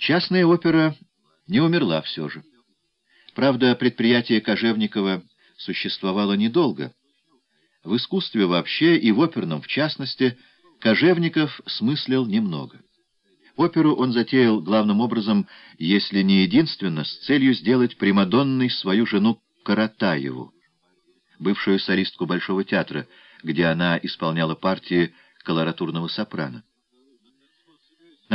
Частная опера не умерла все же. Правда, предприятие Кожевникова существовало недолго. В искусстве вообще и в оперном в частности Кожевников смыслил немного. Оперу он затеял главным образом, если не единственно, с целью сделать Примадонной свою жену Каратаеву, бывшую солистку Большого театра, где она исполняла партии колоратурного сопрано.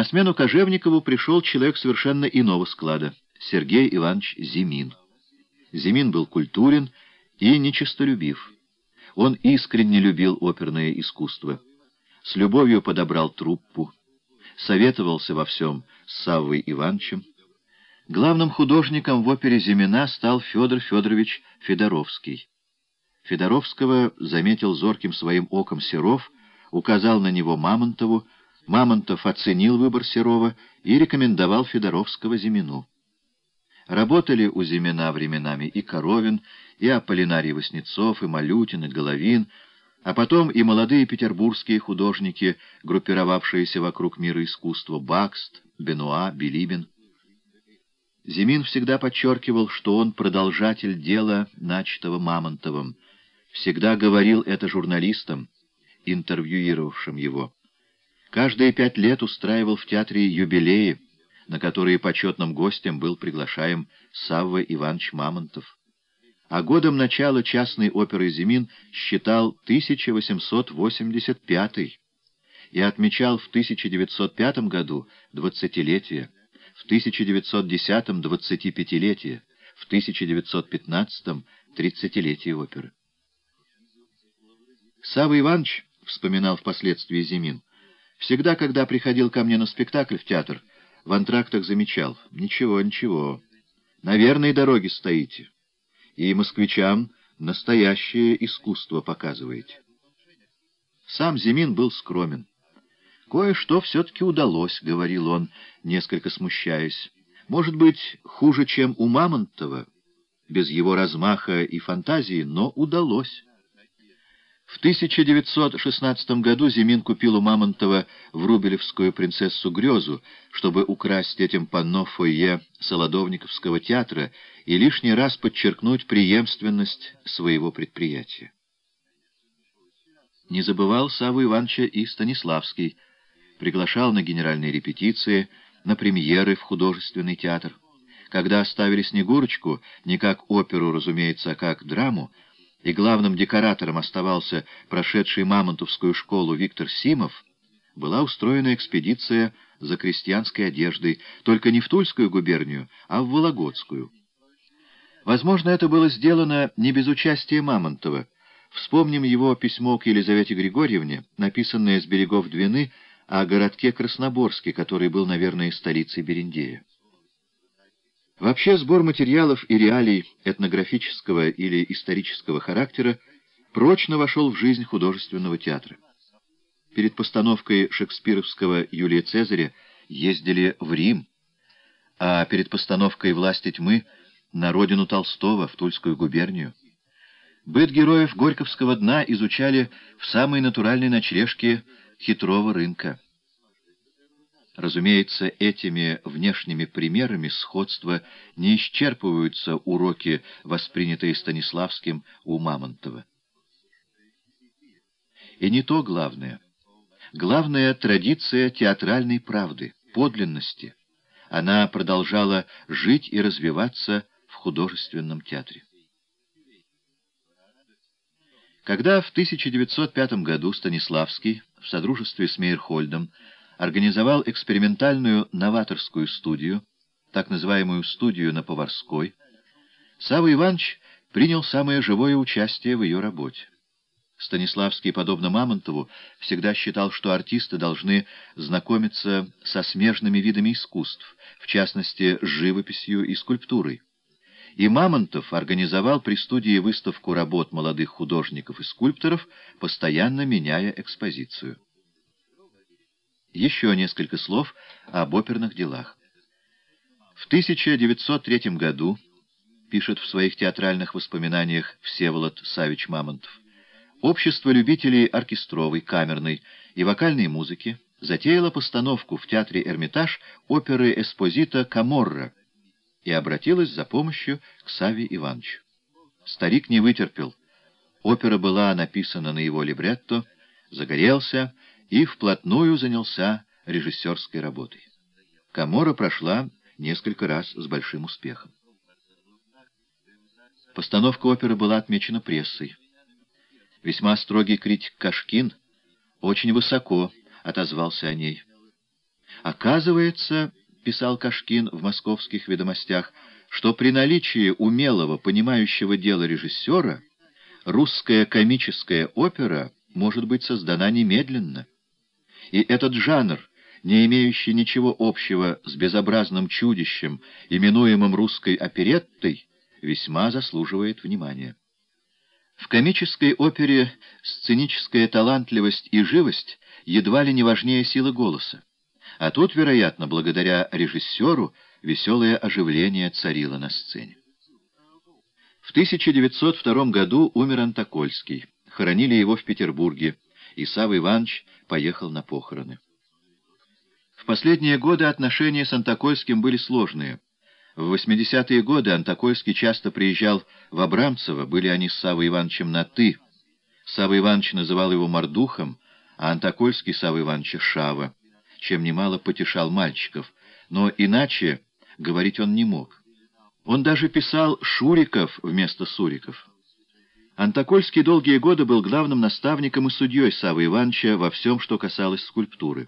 На смену Кожевникову пришел человек совершенно иного склада — Сергей Иванович Зимин. Зимин был культурен и нечистолюбив. Он искренне любил оперное искусство. С любовью подобрал труппу, советовался во всем с Саввой Ивановичем. Главным художником в опере Зимина стал Федор Федорович Федоровский. Федоровского заметил зорким своим оком Серов, указал на него Мамонтову, Мамонтов оценил выбор Серова и рекомендовал Федоровского Зимину. Работали у Зимина временами и Коровин, и Аполлинарий Васнецов, и Малютин, и Головин, а потом и молодые петербургские художники, группировавшиеся вокруг мира искусства, Бакст, Бенуа, Билибин. Зимин всегда подчеркивал, что он продолжатель дела, начатого Мамонтовым, всегда говорил это журналистам, интервьюировавшим его. Каждые пять лет устраивал в театре юбилеи, на которые почетным гостем был приглашаем Савва Иванович Мамонтов. А годом начала частной оперы «Зимин» считал 1885 и отмечал в 1905 году двадцатилетие, в 1910 — двадцатипятилетие, в 1915 — тридцатилетие оперы. Савва Иванович, вспоминал впоследствии Зимин, всегда, когда приходил ко мне на спектакль в театр, в антрактах замечал. Ничего, ничего. На верной дороге стоите. И москвичам настоящее искусство показываете. Сам Зимин был скромен. «Кое-что все-таки удалось», — говорил он, несколько смущаясь. «Может быть, хуже, чем у Мамонтова, без его размаха и фантазии, но удалось». В 1916 году Зимин купил у Мамонтова врубелевскую принцессу Грезу, чтобы украсть этим панно фойе Солодовниковского театра и лишний раз подчеркнуть преемственность своего предприятия. Не забывал Саву Ивановича и Станиславский, приглашал на генеральные репетиции, на премьеры в художественный театр. Когда оставили «Снегурочку», не как оперу, разумеется, а как драму, и главным декоратором оставался прошедший Мамонтовскую школу Виктор Симов, была устроена экспедиция за крестьянской одеждой, только не в Тульскую губернию, а в Вологодскую. Возможно, это было сделано не без участия Мамонтова. Вспомним его письмо к Елизавете Григорьевне, написанное с берегов Двины о городке Красноборске, который был, наверное, столицей Берендея. Вообще сбор материалов и реалий этнографического или исторического характера прочно вошел в жизнь художественного театра. Перед постановкой шекспировского Юлия Цезаря ездили в Рим, а перед постановкой «Власти тьмы» на родину Толстого, в Тульскую губернию. Быт героев Горьковского дна изучали в самой натуральной ночлежке хитрого рынка. Разумеется, этими внешними примерами сходства не исчерпываются уроки, воспринятые Станиславским у Мамонтова. И не то главное. Главное — традиция театральной правды, подлинности. Она продолжала жить и развиваться в художественном театре. Когда в 1905 году Станиславский в содружестве с Мейерхольдом организовал экспериментальную новаторскую студию, так называемую студию на Поварской, Савва Иванович принял самое живое участие в ее работе. Станиславский, подобно Мамонтову, всегда считал, что артисты должны знакомиться со смежными видами искусств, в частности, с живописью и скульптурой. И Мамонтов организовал при студии выставку работ молодых художников и скульпторов, постоянно меняя экспозицию. Еще несколько слов об оперных делах. В 1903 году, пишет в своих театральных воспоминаниях Всеволод Савич Мамонтов, общество любителей оркестровой, камерной и вокальной музыки затеяла постановку в театре «Эрмитаж» оперы Эспозита «Каморра» и обратилась за помощью к Саве Ивановичу. Старик не вытерпел. Опера была написана на его либретто, загорелся и вплотную занялся режиссерской работой. Камора прошла несколько раз с большим успехом. Постановка оперы была отмечена прессой. Весьма строгий критик Кашкин очень высоко отозвался о ней. «Оказывается, — писал Кашкин в московских ведомостях, — что при наличии умелого, понимающего дело режиссера русская комическая опера может быть создана немедленно. И этот жанр, не имеющий ничего общего с безобразным чудищем, именуемым русской опереттой, весьма заслуживает внимания. В комической опере сценическая талантливость и живость едва ли не важнее силы голоса. А тут, вероятно, благодаря режиссеру, веселое оживление царило на сцене. В 1902 году умер Антокольский. Хоронили его в Петербурге, и Савва Иванович поехал на похороны. В последние годы отношения с Антокольским были сложные. В 80-е годы Антокольский часто приезжал в Абрамцево, были они с Савой Ивановичем на «ты». Савва Иванович называл его Мордухом, а Антокольский Савва Ивановича Шава, чем немало потешал мальчиков, но иначе говорить он не мог. Он даже писал «Шуриков» вместо «Суриков». Антокольский долгие годы был главным наставником и судьей Савы Ивановича во всем, что касалось скульптуры.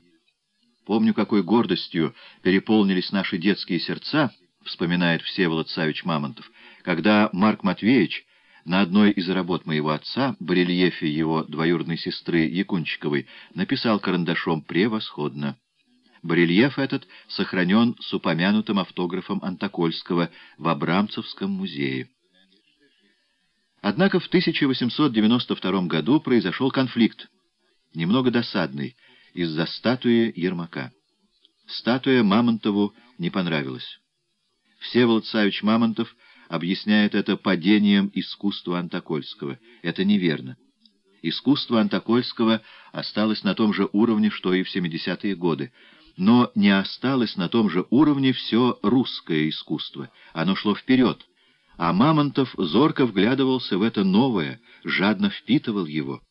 Помню, какой гордостью переполнились наши детские сердца, вспоминает Всеволод Савич Мамонтов, когда Марк Матвеевич на одной из работ моего отца, барельефе его двоюродной сестры Якунчиковой, написал карандашом «Превосходно». Барельеф этот сохранен с упомянутым автографом Антокольского в Абрамцевском музее. Однако в 1892 году произошел конфликт, немного досадный, из-за статуи Ермака. Статуя Мамонтову не понравилась. Всеволод Савич Мамонтов объясняет это падением искусства Антокольского. Это неверно. Искусство Антокольского осталось на том же уровне, что и в 70-е годы, но не осталось на том же уровне все русское искусство. Оно шло вперед, а Мамонтов зорко вглядывался в это новое, жадно впитывал его.